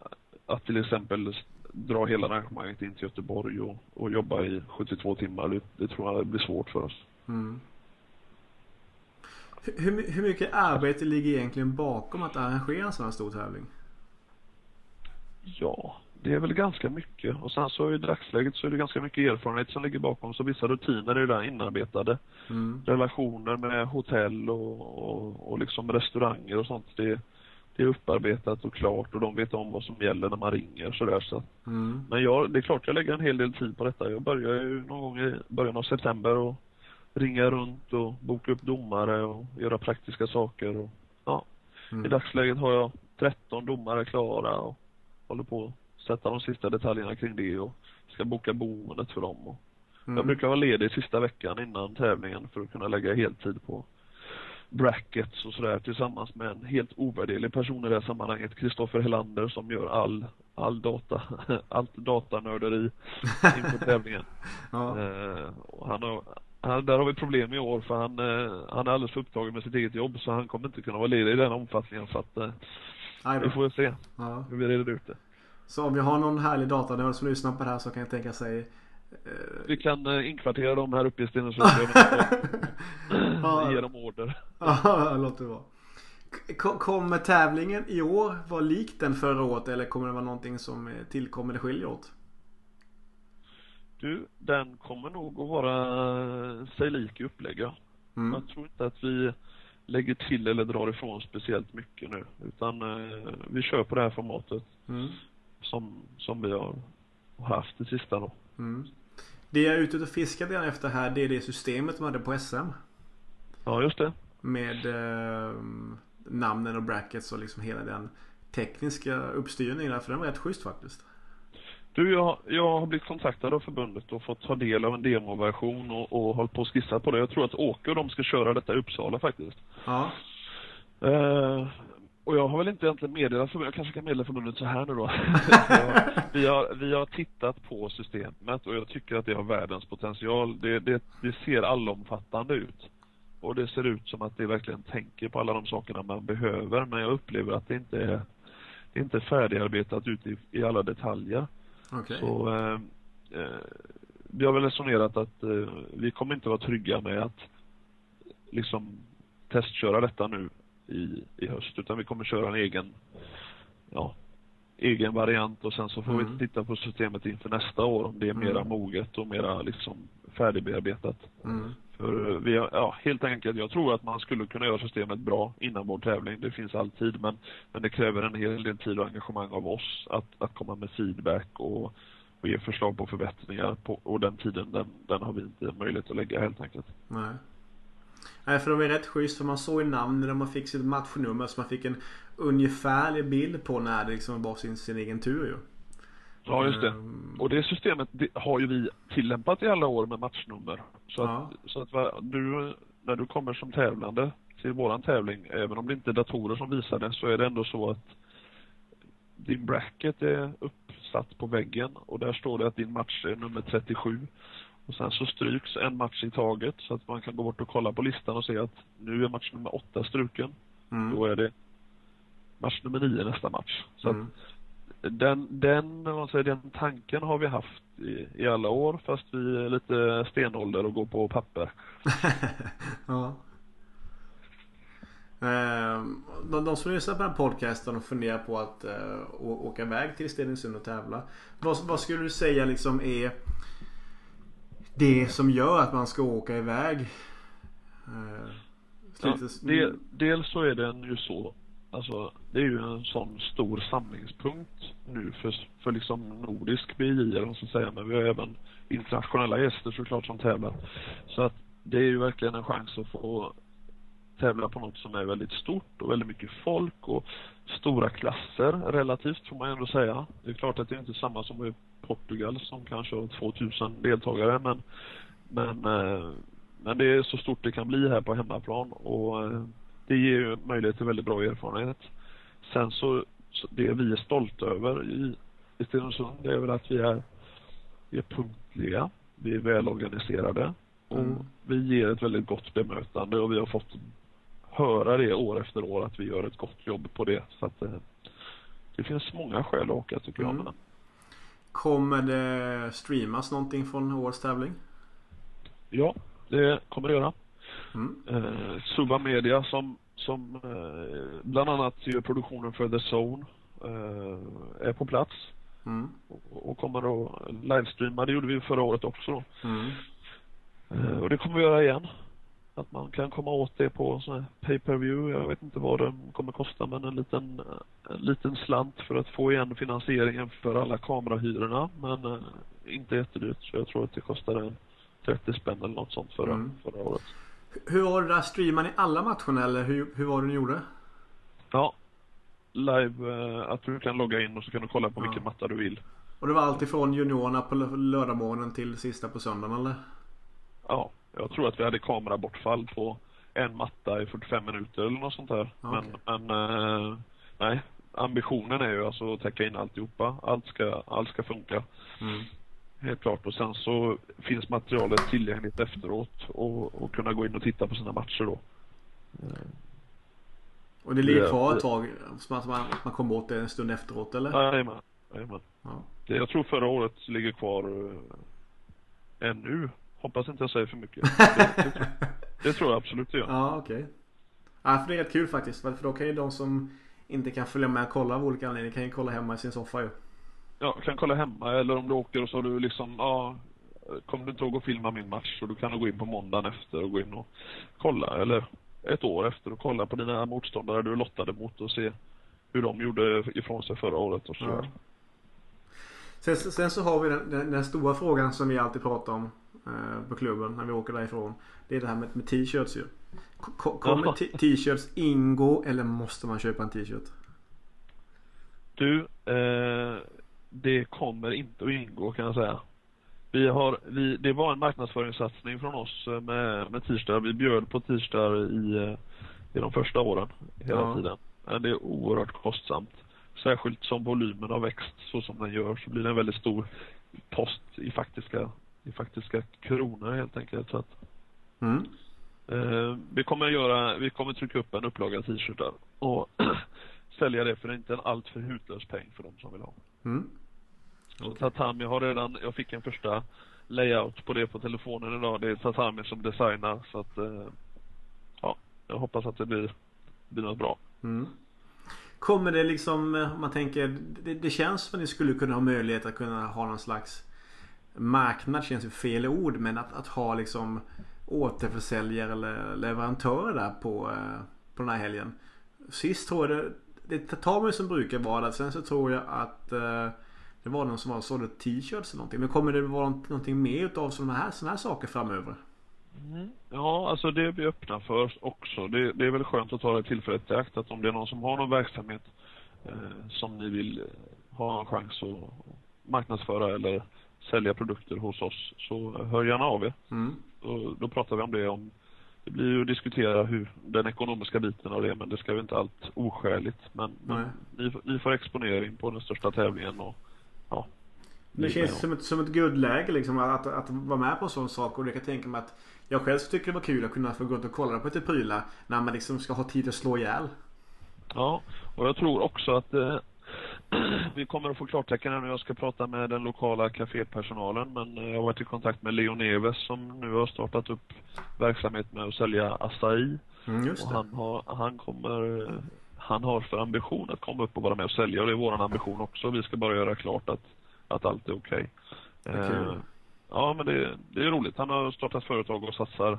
B: att till exempel dra hela arrangemanget in till Göteborg och, och jobba i 72 timmar. Det, det tror jag blir svårt för oss.
A: Mm. Hur, hur mycket arbete ligger egentligen bakom att arrangera en sån här stor tävling?
B: Ja, det är väl ganska mycket. Och sen så i dagsläget så är det ganska mycket erfarenhet som ligger bakom. Så vissa rutiner är där inarbetade.
A: Mm.
B: Relationer med hotell och, och, och liksom restauranger och sånt. Det, det är upparbetat och klart och de vet om vad som gäller när man ringer sådär så.
A: Mm.
B: Men jag, det är klart jag lägger en hel del tid på detta. Jag börjar ju någon gång i början av september och ringa runt och boka upp domare och göra praktiska saker och ja. Mm. I dagsläget har jag 13 domare klara och håller på sätta de sista detaljerna kring det och ska boka boendet för dem. Och mm. Jag brukar vara ledig sista veckan innan tävlingen för att kunna lägga heltid på brackets och sådär tillsammans med en helt ovärderlig person i det här sammanhanget, Kristoffer Helander som gör all, all data, [LAUGHS] allt datanörderi [LAUGHS] inför tävlingen.
A: ja.
B: eh, han har, han, där har vi problem i år för han, eh, han är alldeles för upptagen med sitt eget jobb så han kommer inte kunna vara ledig i den omfattningen så att eh, vi får se
A: ja.
B: hur vi reder ut det.
A: Så om vi har någon härlig datanörd som lyssnar på det här så kan jag tänka sig
B: eh... Vi kan eh, inkvartera dem här uppe i Stenungsund. [LAUGHS]
A: ja.
B: Ge dem order.
A: Ja, [LAUGHS] låt det vara. K- kommer tävlingen i år vara lik den förra året eller kommer det vara någonting som eh, tillkommer eller skiljer åt?
B: Du, den kommer nog att vara sig lik i upplägg ja.
A: Mm.
B: Jag tror inte att vi lägger till eller drar ifrån speciellt mycket nu. Utan eh, vi kör på det här formatet
A: Mm.
B: Som, som vi har haft det sista då.
A: Mm. Det jag är ute och fiskar efter här det är det systemet de hade på SM.
B: Ja, just det.
A: Med eh, namnen och brackets och liksom hela den tekniska uppstyrningen. där, För den var rätt schysst faktiskt.
B: Du, jag, jag har blivit kontaktad av förbundet och fått ta del av en demoversion och, och hållit på att skissa på det. Jag tror att Åke och de ska köra detta i Uppsala faktiskt.
A: Ja.
B: Eh, och jag har väl inte egentligen meddelat förbundet, jag kanske kan meddela förbundet så här nu då. [LAUGHS] vi, har, vi har tittat på systemet och jag tycker att det har världens potential. Det, det, det ser allomfattande ut. Och det ser ut som att det verkligen tänker på alla de sakerna man behöver men jag upplever att det inte är, det är inte färdigarbetat ut i, i alla detaljer.
A: Okej.
B: Så eh, eh, vi har väl resonerat att eh, vi kommer inte vara trygga med att liksom testköra detta nu i, i höst utan vi kommer köra en egen ja, egen variant och sen så får
A: Mm.
B: vi titta på systemet inför nästa år om det är mera
A: Mm.
B: moget och mera liksom färdigbearbetat.
A: Mm.
B: För vi har, ja, helt enkelt, jag tror att man skulle kunna göra systemet bra innan vår tävling. Det finns alltid, men, men det kräver en hel del tid och engagemang av oss att, att komma med feedback och, och ge förslag på förbättringar på, och den tiden, den, den har vi inte möjlighet att lägga helt enkelt.
A: Nej. Nej för de är rätt schysst för man såg i namnen när man fick sitt matchnummer så man fick en ungefärlig bild på när det liksom var sin, sin egen tur ju.
B: Ja, just det.
A: Ehm,
B: Och det systemet det har ju vi tillämpat i alla år med matchnummer. Så
A: Ja.
B: att, så att va, du, när du kommer som tävlande till våran tävling, även om det inte är datorer som visar det, så är det ändå så att din bracket är uppsatt på väggen och där står det att din match är nummer 37. Och sen så stryks en match i taget så att man kan gå bort och kolla på listan och se att nu är match nummer 8 struken.
A: Mm.
B: Då är det match nummer 9 nästa match. Så att
A: Mm.
B: den, den, vad man säger, den tanken har vi haft i, i alla år fast vi är lite stenålder och går på papper. [LAUGHS]
A: ja. Ehm, de, de som lyssnar på den här podcasten och funderar på att uh, åka iväg till Stenungsund och tävla. Vad, vad skulle du säga liksom är det som gör att man ska åka iväg? Uh,
B: Ja, det, dels så är den ju så, alltså det är ju en sån stor samlingspunkt nu för, för liksom nordisk eller vad man ska säga, men vi har även internationella gäster såklart som tävlar. Så att det är ju verkligen en chans att få tävla på något som är väldigt stort och väldigt mycket folk och stora klasser relativt får man ändå säga. Det är klart att det är inte samma som i Portugal som kanske har 2000 deltagare men men, eh, men det är så stort det kan bli här på hemmaplan och eh, det ger ju möjlighet till väldigt bra erfarenhet. Sen så, så det vi är stolta över i, i Stenungsund det är väl att vi är, vi är punktliga, vi är välorganiserade och
A: Mm.
B: vi ger ett väldigt gott bemötande och vi har fått höra det år efter år att vi gör ett gott jobb på det. Så att eh, det finns många skäl att åka tycker jag.
A: Mm.
B: Men,
A: Kommer det streamas någonting från årets tävling?
B: ja, det kommer det göra.
A: Mm.
B: eh, Suba Media som, som eh, bland annat gör produktionen för The Zone eh, är på plats
A: Mm.
B: och, och kommer att livestreama. Det gjorde vi förra året också.
A: Mm.
B: Eh, och det kommer vi göra igen. Att man kan komma åt det på sån här pay per view Jag vet inte vad det kommer kosta men en liten, eh, en liten slant för att få igen finansieringen för alla kamerahyrorna. Men eh, inte jättedyrt. Så jag tror att det kostade en 30 spänn eller något sånt förra,
A: Mm.
B: förra året.
A: Hur var det där? Streamar ni alla matcherna eller hur, hur var det ni gjorde?
B: Ja. Live, eh, att du kan logga in och så kan du kolla på
A: Ja.
B: vilken matta du vill.
A: Och det var allt ifrån juniorerna på lö- lördagmorgonen till sista på söndagen eller?
B: Ja, jag tror att vi hade kamerabortfall på en matta i 45 minuter eller något sånt där.
A: Ja,
B: Men, men eh, nej, ambitionen är ju alltså att täcka in alltihopa. Allt ska, allt ska funka.
A: Mm.
B: Helt klart. Och sen så finns materialet tillgängligt efteråt och, och kunna gå in och titta på sina matcher då.
A: Och det ligger kvar ett tag? Så att man, man kommer åt det en stund efteråt eller?
B: Jajamän. Jajamän.
A: Ja.
B: Det, jag tror förra året ligger kvar uh, ännu. Hoppas inte jag säger för mycket. [LAUGHS] Det, det, tror- det tror jag absolut gör.
A: Ja, okej. Ja, för det är rätt kul faktiskt. För då kan ju de som inte kan följa med och kolla av olika anledningar kan ju kolla hemma i sin soffa ju.
B: Ja, kan kolla hemma eller om du åker och så har du liksom, ja, kommer du inte ihåg att filma min match så du kan gå in på måndagen efter och gå in och kolla eller ett år efter och kolla på dina motståndare du lottade mot och se hur de gjorde ifrån sig förra året och så.
A: Ja. Sen, sen så har vi den, den, den, stora frågan som vi alltid pratar om på klubben när vi åker därifrån. Det är det här med, med t-shirts ju. K- Kommer t-shirts ingå eller måste man köpa en t-shirt?
B: Du, eh, det kommer inte att ingå kan jag säga. Vi har, vi, det var en marknadsföringssatsning från oss eh, med, med t-shirtar. Vi bjöd på t-shirtar i, eh, i de första åren hela ja. tiden. Men det är oerhört kostsamt. Särskilt som volymen har växt så som den gör så blir det en väldigt stor post i faktiska, i faktiska kronor helt enkelt. Så att, mm. eh, vi kommer göra, vi kommer trycka upp en upplaga t-shirtar och [CLEARS THROAT] sälja det för inte en alltför hutlös peng för de som vill ha. Mm. Okay. Tatami har redan, jag fick en första layout på det på telefonen idag. Det är Tatami som designar så att eh, ja, jag hoppas att det blir, blir något bra. Mm.
A: Kommer det liksom, eh, om man tänker, det, det känns som att ni skulle kunna ha möjlighet att kunna ha någon slags marknad känns ju fel ord men att, att ha liksom återförsäljare eller leverantörer där på, eh, på den här helgen. Sist tror jag det, det tar mig som brukar vara där. Sen så tror jag att eh, det var någon som var sålde t-shirts eller någonting. Men kommer det vara någonting mer utav sådana här, såna här saker framöver?
B: Mm. Ja, alltså det är vi öppna för också. Det, det, är väl skönt att ta det tillfället i akt att om det är någon som har någon verksamhet eh, som ni vill eh, ha en chans att marknadsföra eller sälja produkter hos oss så hör gärna av er. Mm. Och då pratar vi om det om det blir ju att diskutera hur den ekonomiska biten av det men det ska ju inte allt oskäligt. Men, men ni, ni, får exponering på den största tävlingen och ja.
A: Det känns som ett, som ett guldläge liksom att, att, att vara med på en sån sak och jag kan tänka mig att jag själv tycker det var kul att kunna få gå runt och kolla på lite prylar när man liksom ska ha tid att slå ihjäl.
B: Ja, och jag tror också att eh, vi kommer att få klartecken när jag ska prata med den lokala kafépersonalen men eh, jag har varit i kontakt med Leon Neves som nu har startat upp verksamhet med att sälja acai. Mm, och han, har, han kommer han har för ambition att komma upp och vara med och sälja och det är våran ambition också. Vi ska bara göra klart att, att allt är okej. Okay. Okay. Eh, ja men det, det är roligt. Han har startat företag och satsar,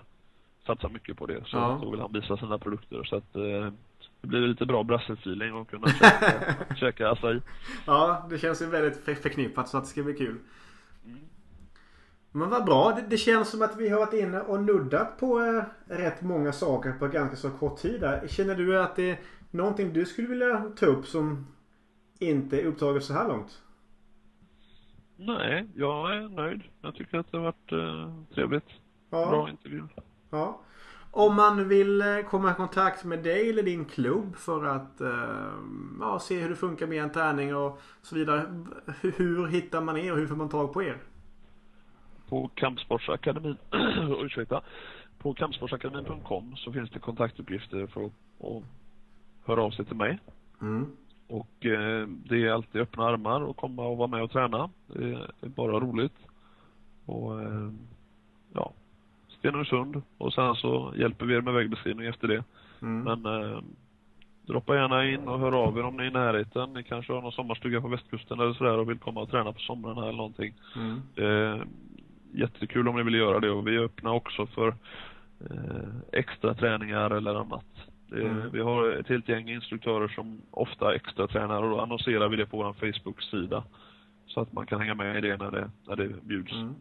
B: satsar mycket på det. Så ja. då vill han visa sina produkter. Så att eh, det blir lite bra brassefeeling att kunna [LAUGHS] käka, käka acai.
A: Ja, det känns ju väldigt förknippat så att det ska bli kul. Mm. Men vad bra. Det, det, känns som att vi har varit inne och nuddat på eh, rätt många saker på ganska så kort tid. Där. Känner du att det är någonting du skulle vilja ta upp som inte är upptaget så här långt?
B: Nej, jag är nöjd. Jag tycker att det har varit eh, trevligt. Ja. Bra intervju.
A: Ja. Om man vill eh, komma i kontakt med dig eller din klubb för att eh, ja, se hur det funkar med en träning och så vidare. Hur, hittar man er och hur får man tag på er?
B: På Kampsportsakademin, [CLEARS THROAT] ursäkta. På kampsportsakademin.com så finns det kontaktuppgifter för att, höra av sig till mig. Mm. Och eh, det är alltid öppna armar att komma och vara med och träna. Det är bara roligt. Och eh, Stenungsund och sen så hjälper vi er med vägbeskrivning efter det. Mm. Men eh, droppa gärna in och hör av er om ni är i närheten. Ni kanske har någon sommarstuga på västkusten eller sådär och vill komma och träna på somrarna eller någonting. Mm. Eh, jättekul om ni vill göra det och vi är öppna också för eh, extra träningar eller annat. Mm. Vi har ett helt gäng instruktörer som ofta extra tränar och då annonserar vi det på vår Facebook-sida. Så att man kan hänga med i det när det, när det bjuds. Mm.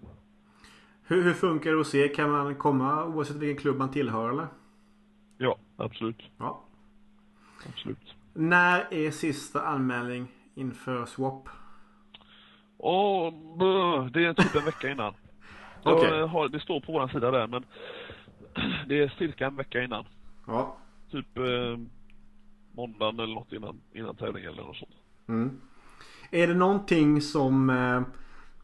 A: Hur, hur funkar er? Kan man komma oavsett vilken klubb man tillhör eller?
B: Ja, absolut. Ja. Absolut.
A: När är sista anmälning inför swap?
B: Åh, det är typ en vecka innan. [LAUGHS] okay. har, det står på vår sida där men [CLEARS THROAT] det är cirka en vecka innan. Ja. Typ eh, måndagen eller något innan, innan tävling eller något sånt. Mm.
A: Är det någonting som eh,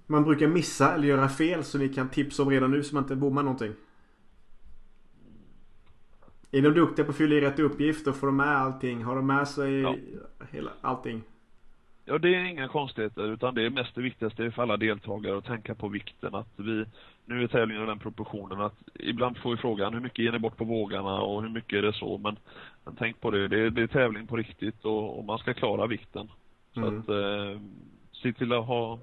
A: man brukar missa eller göra fel som vi kan tipsa om redan nu så man inte bommar någonting? Är de duktiga på att fylla i rätt uppgifter? Får de med allting? Har de med sig ja. hela, allting?
B: Ja, det är inga konstigheter utan det är mest det viktigaste för alla deltagare att tänka på vikten att vi, nu är tävlingen i den proportionen att ibland får vi frågan hur mycket ger ni bort på vågarna och hur mycket är det så men, men tänk på det, det är, det är tävling på riktigt och, och man ska klara vikten. Så
A: Mm.
B: att eh, se till att ha,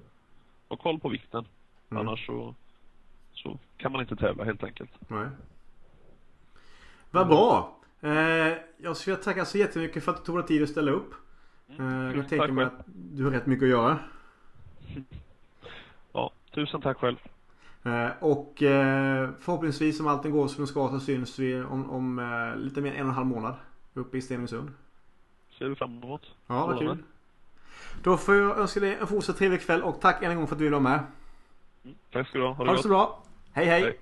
B: ha koll på vikten.
A: Mm.
B: Annars så, så kan man inte tävla helt enkelt.
A: Nej. Vad bra! Eh, jag skulle tacka så jättemycket för att du tog dig tid att ställa upp. Eh, jag
B: Tusen
A: tänker mig att du har rätt mycket att göra. [LAUGHS]
B: Ja, tusen tack själv.
A: Eh, och eh, förhoppningsvis om allting går som det ska så syns vi om, om eh, lite mer än en och en halv månad. Uppe i Stenungsund.
B: Ser vi fram emot.
A: Ja, vad kul. Då får jag önska dig en fortsatt trevlig kväll och tack än en gång för att du ville vara med.
B: Mm, tack ska du ha. Ha det
A: Ha det så bra. Hej hej.
B: Hej.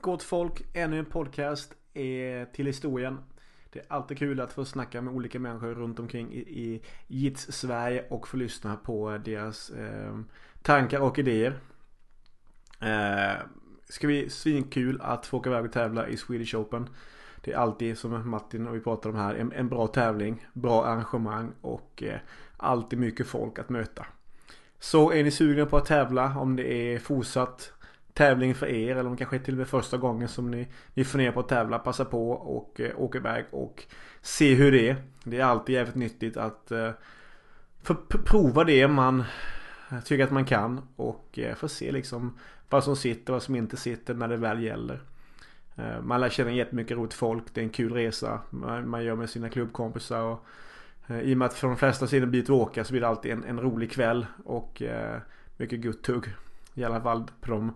A: Gott folk, ännu en podcast är till historien. Det är alltid kul att få snacka med olika människor runt omkring i, i Jits Sverige och få lyssna på deras eh, tankar och idéer. Eh, ska bli svinkul att få åka iväg och tävla i Swedish Open. Det är alltid som Martin och vi pratar om här en, en bra tävling, bra arrangemang och eh, alltid mycket folk att möta. Så är ni sugna på att tävla om det är fortsatt tävling för er eller om det kanske är till och med första gången som ni, ni funderar på att tävla. Passa på och eh, åka iväg och se hur det är. Det är alltid jävligt nyttigt att eh, få prova det man tycker att man kan och eh, få se liksom vad som sitter och vad som inte sitter när det väl gäller. Eh, man lär känna jättemycket roligt folk. Det är en kul resa man, gör med sina klubbkompisar. Och, eh, I och med att för de flesta sidan blir att åka så blir det alltid en, en rolig kväll och eh, mycket gott tugg. I alla fall på de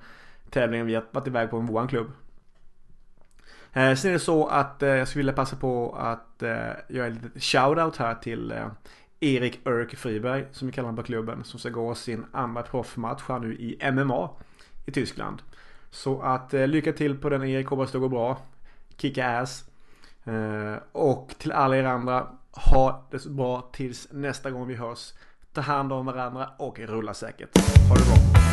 A: tävlingar vi har varit iväg på med våran klubb. Eh, sen är det så att eh, jag skulle vilja passa på att eh, göra liten shout-out här till eh, Erik Örk Friberg som vi kallar honom på klubben som ska gå sin andra proffsmatch här nu i MMA i Tyskland. Så att eh, lycka till på den Erik, hoppas det går bra. Kicka ass. Eh, och till alla er andra, ha det så bra tills nästa gång vi hörs. Ta hand om varandra och rulla säkert. Ha det bra.